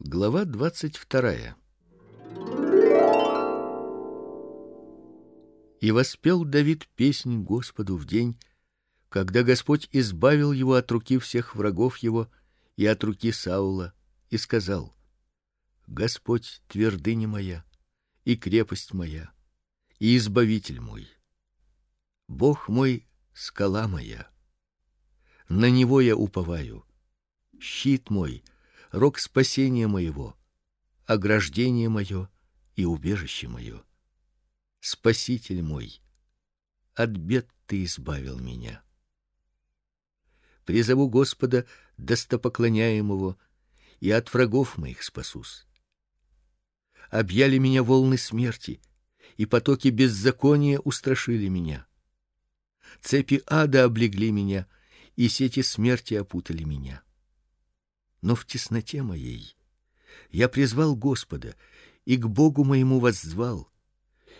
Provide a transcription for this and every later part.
Глава двадцать вторая. И воспел Давид песнь Господу в день, когда Господь избавил его от руки всех врагов его и от руки Саула, и сказал: Господь твердыня моя и крепость моя и избавитель мой. Бог мой скала моя. На него я уповаю. Щит мой рог спасения моего, ограждение мое и убежище мое. Спаситель мой, от бед ты избавил меня. Призову Господа достопоклоняемого, и от врагов моих спасусь. Объяли меня волны смерти, и потоки беззакония устрашили меня. Цепи ада облегли меня, и сети смерти опутали меня но в тесноте моей я призвал Господа и к Богу моему воззвал,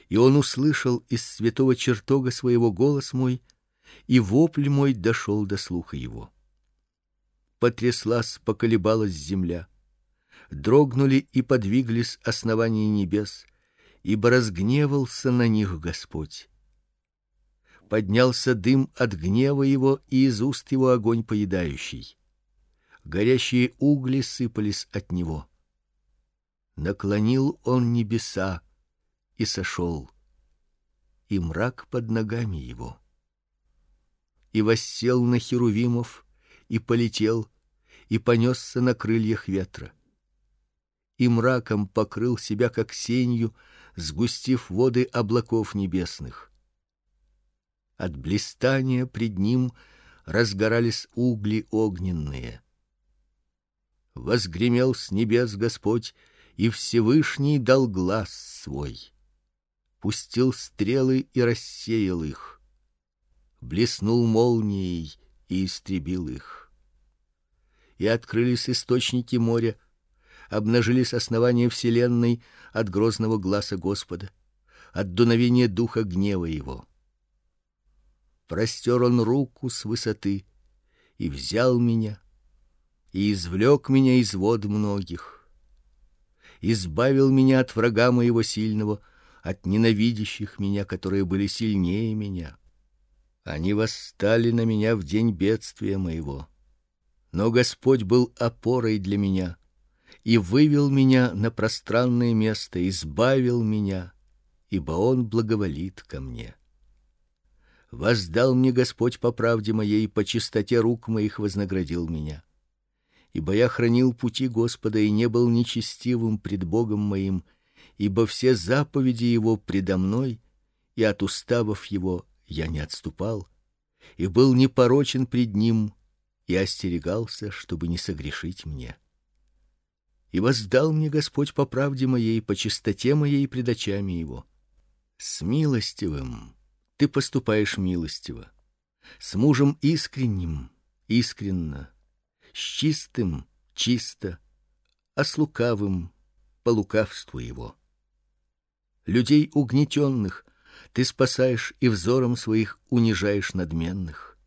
и он услышал из святого чертога своего голос мой, и вопль мой дошел до слуха его. Потряслась, поколебалась земля, дрогнули и подвиглись основания небес, ибо разгневался на них Господь. Поднялся дым от гнева его и из уст его огонь поедающий горящие угли сыпались от него. Наклонил он небеса и сошел, и мрак под ногами его. И воссел на херувимов и полетел, и понесся на крыльях ветра. И мраком покрыл себя как сенью, сгустив воды облаков небесных. От блистания пред ним разгорались угли огненные возгремел с небес Господь, и Всевышний дал глаз свой. Пустил стрелы и рассеял их. Блеснул молнией и истребил их. И открылись источники моря, обнажились основания вселенной от грозного гласа Господа, от дуновения духа гнева его. Простер он руку с высоты и взял меня и извлек меня из вод многих. Избавил меня от врага моего сильного, от ненавидящих меня, которые были сильнее меня. Они восстали на меня в день бедствия моего. Но Господь был опорой для меня и вывел меня на пространное место, избавил меня, ибо он благоволит ко мне. Воздал мне Господь по правде моей, по чистоте рук моих вознаградил меня ибо я хранил пути Господа и не был нечестивым пред Богом моим, ибо все заповеди его предо мной, и от уставов его я не отступал, и был непорочен пред ним, и остерегался, чтобы не согрешить мне. И воздал мне Господь по правде моей, по чистоте моей пред очами его. С милостивым ты поступаешь милостиво, с мужем искренним искренно с чистым чисто, а с лукавым по лукавству его. Людей угнетенных ты спасаешь и взором своих унижаешь надменных.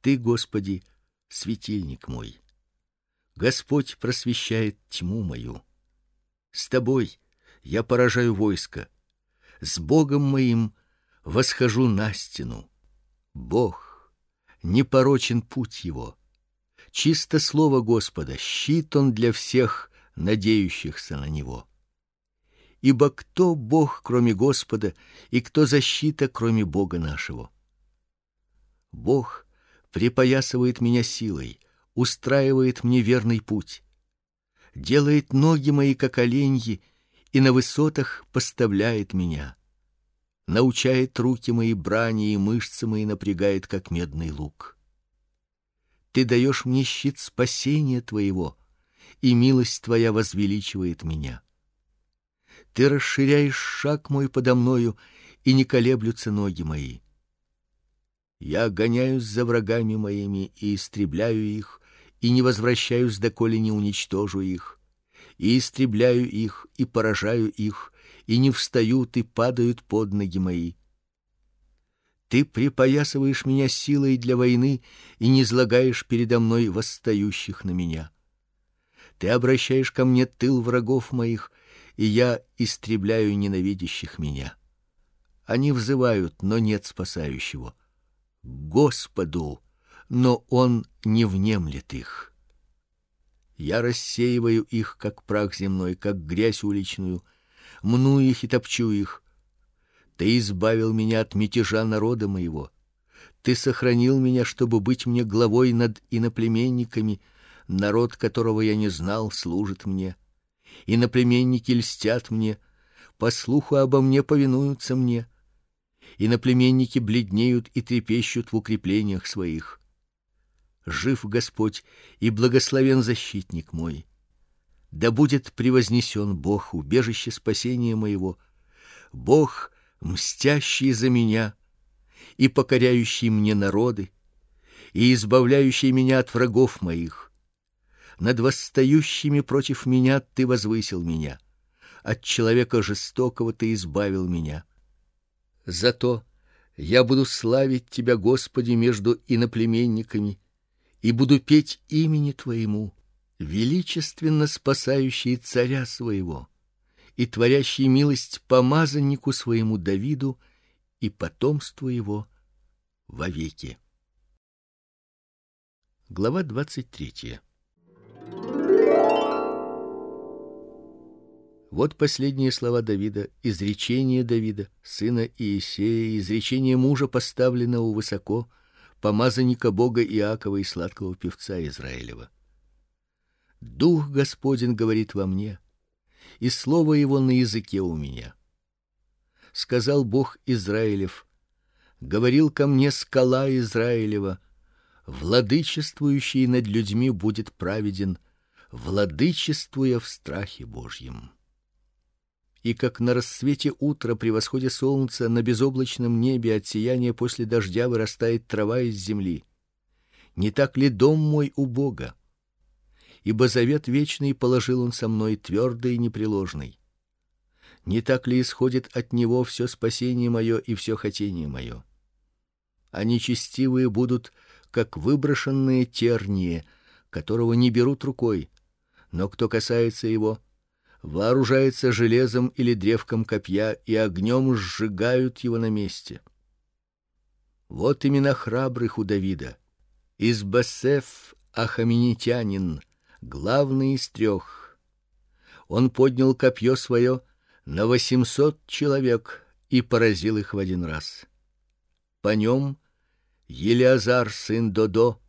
Ты, Господи, светильник мой. Господь просвещает тьму мою. С тобой я поражаю войско. С Богом моим восхожу на стену. Бог непорочен путь его чисто слово Господа, щит он для всех надеющихся на него. Ибо кто Бог, кроме Господа, и кто защита, кроме Бога нашего? Бог припоясывает меня силой, устраивает мне верный путь, делает ноги мои как оленьи и на высотах поставляет меня, научает руки мои брани и мышцы мои напрягает как медный лук. Ты даешь мне щит спасения твоего, и милость твоя возвеличивает меня. Ты расширяешь шаг мой подо мною, и не колеблются ноги мои. Я гоняюсь за врагами моими и истребляю их, и не возвращаюсь, доколе не уничтожу их. И истребляю их, и поражаю их, и не встают и падают под ноги мои. Ты припоясываешь меня силой для войны и не злагаешь передо мной восстающих на меня. Ты обращаешь ко мне тыл врагов моих, и я истребляю ненавидящих меня. Они взывают, но нет спасающего. Господу, но он не внемлет их. Я рассеиваю их, как прах земной, как грязь уличную, мну их и топчу их. Ты избавил меня от мятежа народа моего. Ты сохранил меня, чтобы быть мне главой над иноплеменниками, народ, которого я не знал, служит мне. Иноплеменники льстят мне, по слуху обо мне повинуются мне. Иноплеменники бледнеют и трепещут в укреплениях своих. Жив Господь и благословен защитник мой. Да будет превознесен Бог, убежище спасения моего, Бог, мстящий за меня и покоряющий мне народы, и избавляющий меня от врагов моих. Над восстающими против меня ты возвысил меня, от человека жестокого ты избавил меня. Зато я буду славить тебя, Господи, между иноплеменниками и буду петь имени твоему, величественно спасающий царя своего и творящий милость помазаннику своему Давиду и потомству его вовеки. Глава двадцать третья. Вот последние слова Давида, изречение Давида, сына Иисея, изречение мужа, поставленного высоко, помазанника Бога Иакова и сладкого певца Израилева. Дух Господень говорит во мне, и слово его на языке у меня сказал Бог Израилев: говорил ко мне скала Израилева, владычествующий над людьми будет праведен, владычествуя в страхе Божьем. И как на рассвете утра при восходе солнца на безоблачном небе от сияния после дождя вырастает трава из земли, не так ли дом мой у Бога? Ибо завет вечный положил он со мной твердый и непреложный не так ли исходит от него все спасение мое и все хотение мое? Они честивые будут, как выброшенные тернии, которого не берут рукой, но кто касается его, вооружается железом или древком копья и огнем сжигают его на месте. Вот имена храбрых у Давида. Из Басеф Ахаменитянин, главный из трех. Он поднял копье свое на восемьсот человек и поразил их в один раз. По нем Елиазар сын Додо,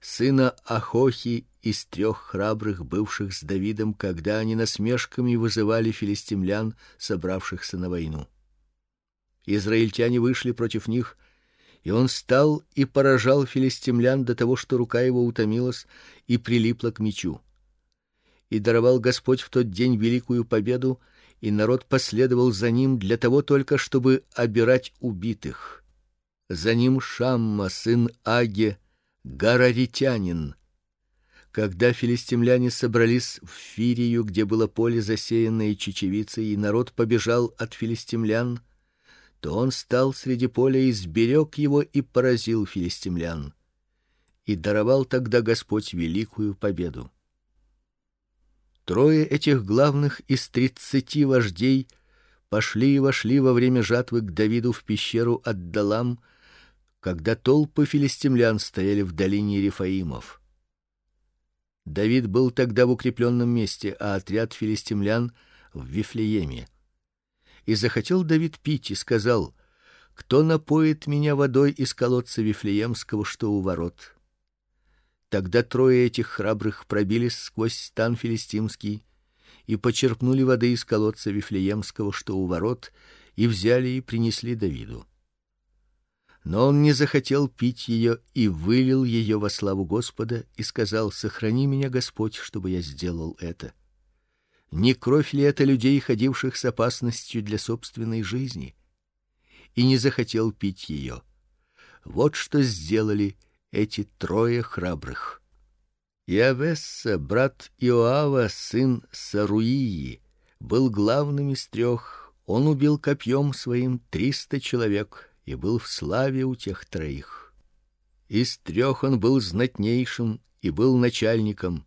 сына Ахохи из трех храбрых бывших с Давидом, когда они насмешками вызывали филистимлян, собравшихся на войну. Израильтяне вышли против них, и он стал и поражал филистимлян до того, что рука его утомилась и прилипла к мечу. И даровал Господь в тот день великую победу и народ последовал за ним для того только, чтобы обирать убитых. За ним Шамма сын Аге, гараритянин. Когда филистимляне собрались в Фирию, где было поле засеянное чечевицей, и народ побежал от филистимлян, то он стал среди поля и сберег его и поразил филистимлян. И даровал тогда Господь великую победу. Трое этих главных из тридцати вождей пошли и вошли во время жатвы к Давиду в пещеру Аддалам, когда толпы филистимлян стояли в долине Рефаимов. Давид был тогда в укрепленном месте, а отряд филистимлян в Вифлееме. И захотел Давид пить и сказал: "Кто напоит меня водой из колодца Вифлеемского, что у ворот?" Тогда трое этих храбрых пробились сквозь стан филистимский и почерпнули воды из колодца Вифлеемского, что у ворот, и взяли и принесли Давиду. Но он не захотел пить ее и вылил ее во славу Господа и сказал: "Сохрани меня, Господь, чтобы я сделал это". Не кровь ли это людей, ходивших с опасностью для собственной жизни? И не захотел пить ее. Вот что сделали эти трое храбрых. Иавесса, брат Иоава, сын Саруии, был главным из трех. Он убил копьем своим триста человек и был в славе у тех троих. Из трех он был знатнейшим и был начальником.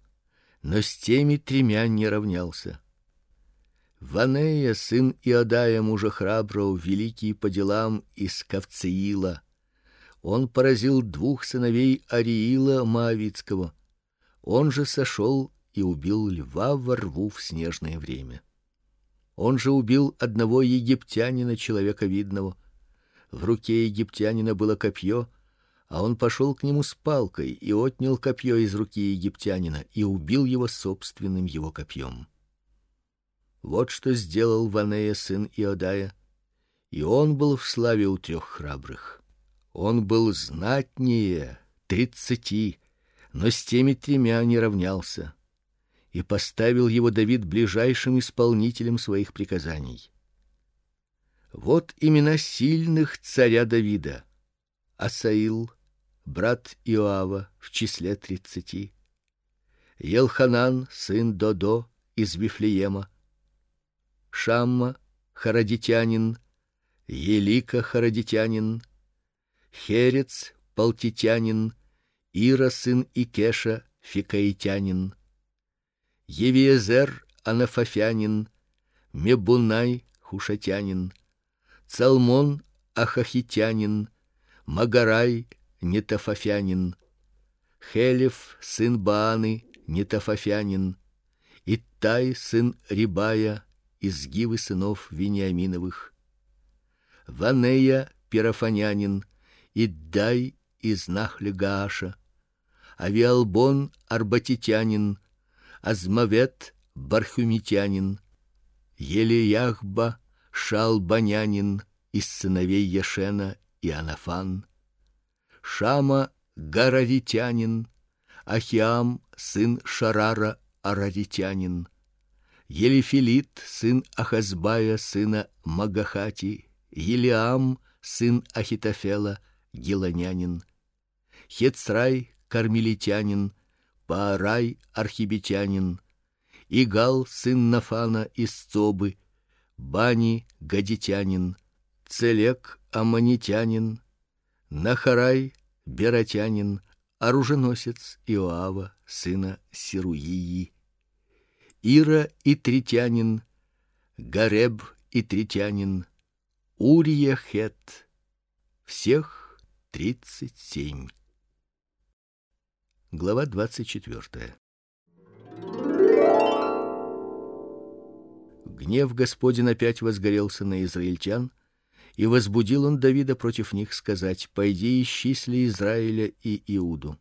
Но с теми тремя не равнялся. Ванея, сын Иодая, мужа храброго, великий по делам из Кавцеила. Он поразил двух сыновей Ариила Моавитского. Он же сошел и убил льва во рву в снежное время. Он же убил одного египтянина, человека видного. В руке египтянина было копье, а он пошел к нему с палкой и отнял копье из руки египтянина и убил его собственным его копьем. Вот что сделал Ванея сын Иодая, и он был в славе у трех храбрых. Он был знатнее тридцати, но с теми тремя не равнялся и поставил его Давид ближайшим исполнителем своих приказаний. Вот имена сильных царя Давида: Асаил, брат Иоава, в числе тридцати, Елханан, сын Додо из Вифлеема, Шамма, харадитянин, Елика, харадитянин, Херец, палтитянин, Ира, сын Икеша, фикаитянин, Евиезер Анафафянин, Мебунай Хушатянин, Цалмон Ахахитянин, Магарай Нетафафянин, Хелев сын Бааны Нетафафянин, Иттай сын Рибая из Гивы сынов Вениаминовых, Ванея Пирафанянин, Иддай из Нахлегаша, Авиалбон Арбатитянин, Азмавет Бархумитянин, Елияхба Шалбанянин. Из сыновей Яшена и Анафан, Шама Гараритянин, Ахиам сын Шарара Араритянин, Елифилит сын Ахазбая сына Магахати, Елиам сын Ахитофела Гиланянин, Хецрай кармелитянин, Паарай архибетянин, Игал сын Нафана из Цобы, Бани гадитянин, Целек аманитянин, Нахарай бератянин, оруженосец Иоава сына Сируии, Ира и Тритянин, Гареб и Тритянин, Урия Хет, всех тридцать семь. Глава 24. Гнев Господин опять возгорелся на израильтян, и возбудил он Давида против них сказать: "Пойди исчисли Израиля и Иуду".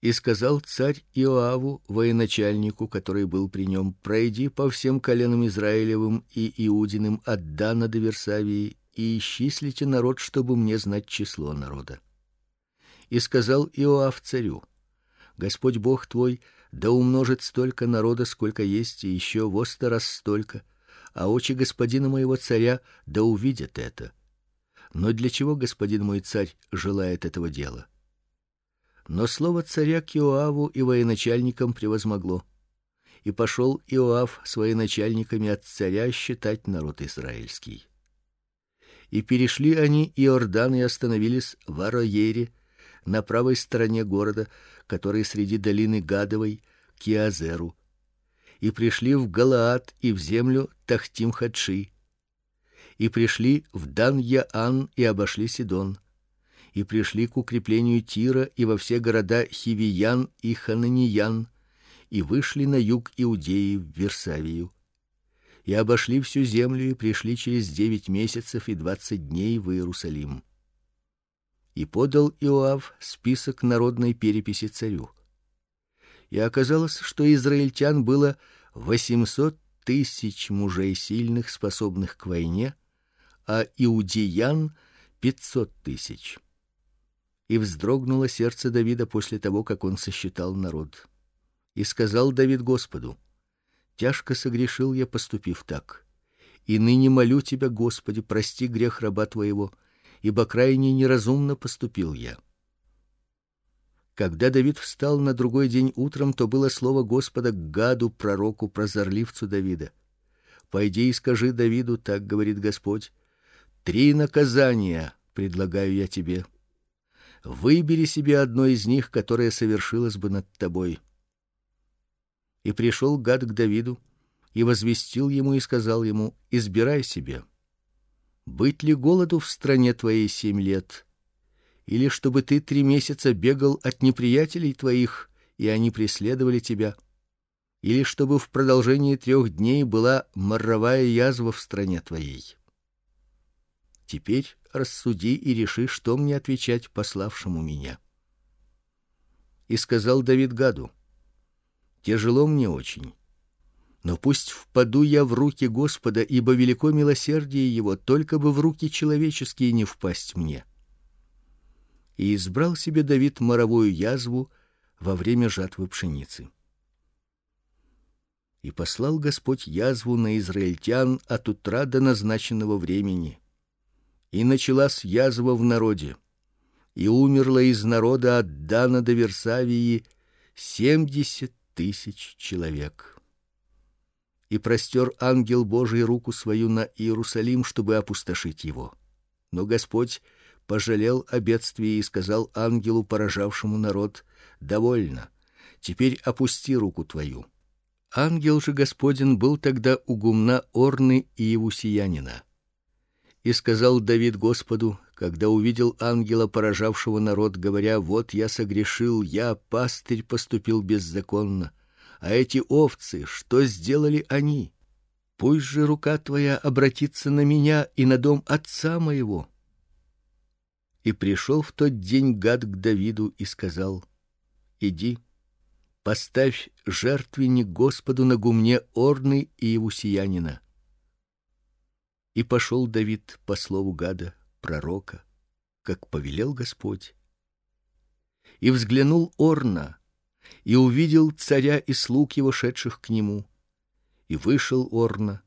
И сказал царь Иоаву, военачальнику, который был при нем: "Пройди по всем коленам Израилевым и Иудиным от Дана до Версавии и исчислите народ, чтобы мне знать число народа". И сказал Иоав царю: Господь Бог твой да умножит столько народа, сколько есть, и еще во сто раз столько, а очи господина моего царя да увидят это. Но для чего господин мой царь желает этого дела? Но слово царя к Иоаву и военачальникам превозмогло. И пошел Иоав с военачальниками от царя считать народ израильский. И перешли они Иордан и остановились в Ароере, на правой стороне города, который среди долины Гадовой, к Иазеру, и пришли в Галаад и в землю Тахтим-Хадши, и пришли в Дан-Яан и обошли Сидон, и пришли к укреплению Тира и во все города Хивиян и Хананиян, и вышли на юг Иудеи в Версавию. И обошли всю землю и пришли через девять месяцев и двадцать дней в Иерусалим и подал Иоав список народной переписи царю. И оказалось, что израильтян было восемьсот тысяч мужей сильных, способных к войне, а иудеян пятьсот тысяч. И вздрогнуло сердце Давида после того, как он сосчитал народ. И сказал Давид Господу: Тяжко согрешил я, поступив так. И ныне молю тебя, Господи, прости грех раба твоего ибо крайне неразумно поступил я. Когда Давид встал на другой день утром, то было слово Господа к Гаду, пророку, прозорливцу Давида. Пойди и скажи Давиду, так говорит Господь: три наказания предлагаю я тебе. Выбери себе одно из них, которое совершилось бы над тобой. И пришел Гад к Давиду и возвестил ему и сказал ему: избирай себе, быть ли голоду в стране твоей семь лет, или чтобы ты три месяца бегал от неприятелей твоих, и они преследовали тебя, или чтобы в продолжении трех дней была моровая язва в стране твоей. Теперь рассуди и реши, что мне отвечать пославшему меня. И сказал Давид Гаду: Тяжело мне очень но пусть впаду я в руки Господа, ибо велико милосердие его, только бы в руки человеческие не впасть мне. И избрал себе Давид моровую язву во время жатвы пшеницы. И послал Господь язву на израильтян от утра до назначенного времени. И началась язва в народе, и умерло из народа от Дана до Версавии семьдесят тысяч человек и простер ангел Божий руку свою на Иерусалим, чтобы опустошить его. Но Господь пожалел о бедствии и сказал ангелу, поражавшему народ: "Довольно. Теперь опусти руку твою". Ангел же Господин был тогда у гумна Орны и Иевусиянина. И сказал Давид Господу, когда увидел ангела, поражавшего народ, говоря: "Вот я согрешил, я пастырь поступил беззаконно" а эти овцы, что сделали они? Пусть же рука твоя обратится на меня и на дом отца моего. И пришел в тот день Гад к Давиду и сказал: Иди, поставь жертвенник Господу на гумне Орны и Иусиянина. И пошел Давид по слову Гада, пророка, как повелел Господь. И взглянул Орна, и увидел царя и слуг его шедших к нему. И вышел Орна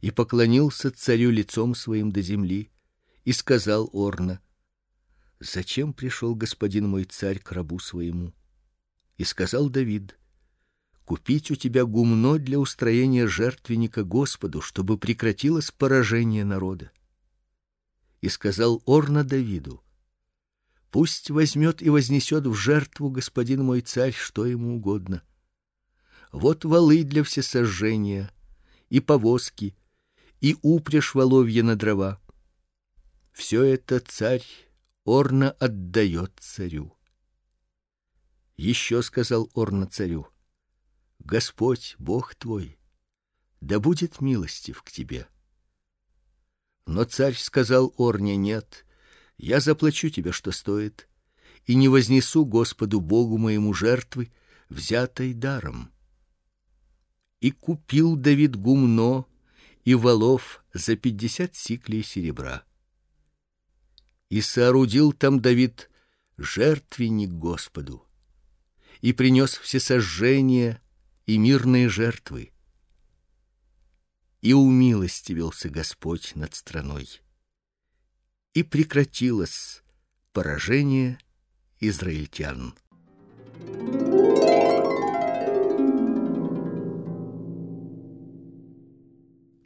и поклонился царю лицом своим до земли и сказал Орна: Зачем пришел господин мой царь к рабу своему? И сказал Давид: Купить у тебя гумно для устроения жертвенника Господу, чтобы прекратилось поражение народа. И сказал Орна Давиду: Пусть возьмет и вознесет в жертву господин мой царь, что ему угодно. Вот волы для всесожжения, и повозки, и упряжь воловья на дрова. Все это царь Орна отдает царю. Еще сказал Орна царю: Господь, Бог твой, да будет милостив к тебе. Но царь сказал Орне: нет, я заплачу тебе, что стоит, и не вознесу Господу Богу моему жертвы, взятой даром. И купил Давид гумно и волов за пятьдесят сиклей серебра. И соорудил там Давид жертвенник Господу, и принес все сожжения и мирные жертвы. И умилостивился Господь над страной и прекратилось поражение израильтян.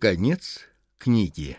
Конец книги.